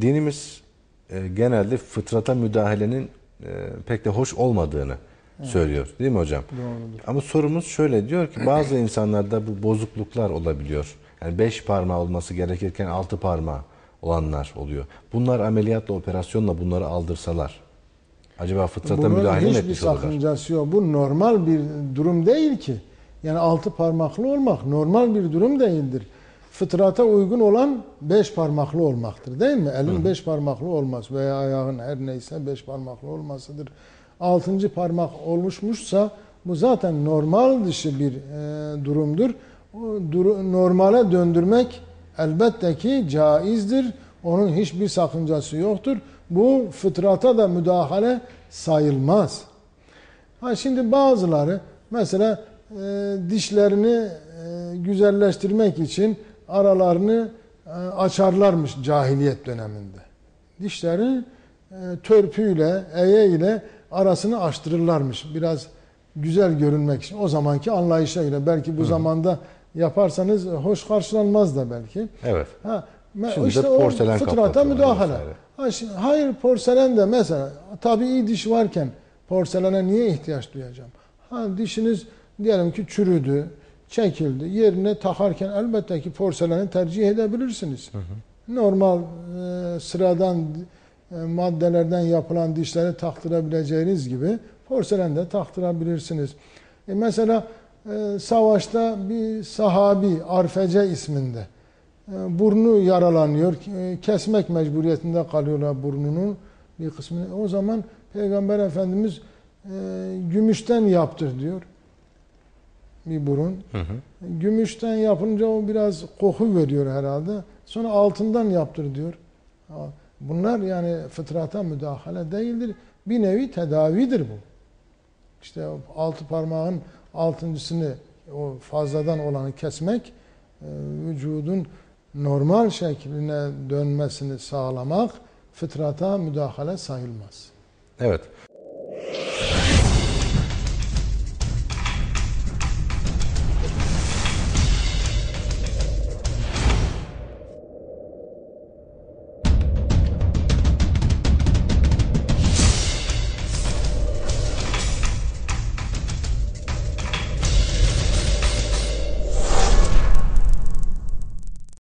dinimiz e, genelde fıtrata müdahalenin e, pek de hoş olmadığını söylüyor. Değil mi hocam? Doğrudur. Ama sorumuz şöyle diyor ki bazı insanlarda bu bozukluklar olabiliyor. Yani beş parmağı olması gerekirken altı parmağı olanlar oluyor. Bunlar ameliyatla, operasyonla bunları aldırsalar acaba fıtrata Bunun müdahale mi hiçbir etmiş olurlar? sakıncası yok. Bu normal bir durum değil ki. Yani altı parmaklı olmak normal bir durum değildir. Fıtrata uygun olan beş parmaklı olmaktır değil mi? Elin beş parmaklı olmaz veya ayağın her neyse beş parmaklı olmasıdır. Altıncı parmak oluşmuşsa bu zaten normal dışı bir e, durumdur. O duru- normale döndürmek elbette ki caizdir. Onun hiçbir sakıncası yoktur. Bu fıtrata da müdahale sayılmaz. Ha şimdi bazıları mesela e, dişlerini e, güzelleştirmek için aralarını e, açarlarmış cahiliyet döneminde. Dişlerini e, törpüyle, eye ile arasını açtırırlarmış. Biraz güzel görünmek için. O zamanki anlayışa göre. Belki bu zamanda yaparsanız hoş karşılanmaz da belki. Evet. Ha, Şimdi de işte o porselen fıtrata kaplatıyorlar müdahale. vesaire. Hayır porselen de mesela tabii diş varken porselene niye ihtiyaç duyacağım? Ha dişiniz diyelim ki çürüdü, çekildi. Yerine takarken elbette ki porseleni tercih edebilirsiniz. Normal e, sıradan e, maddelerden yapılan dişleri taktırabileceğiniz gibi porselen de taktırabilirsiniz. E, mesela e, savaşta bir sahabi Arfece isminde e, burnu yaralanıyor. e, Kesmek mecburiyetinde kalıyorlar burnunun bir kısmını. O zaman Peygamber Efendimiz e, gümüşten yaptır diyor. Bir burun. Hı hı. Gümüşten yapınca o biraz koku veriyor herhalde. Sonra altından yaptır diyor. Bunlar yani fıtrata müdahale değildir. Bir nevi tedavidir bu. İşte altı parmağın altıncısını o fazladan olanı kesmek e, vücudun normal şekline dönmesini sağlamak fıtrata müdahale sayılmaz. Evet.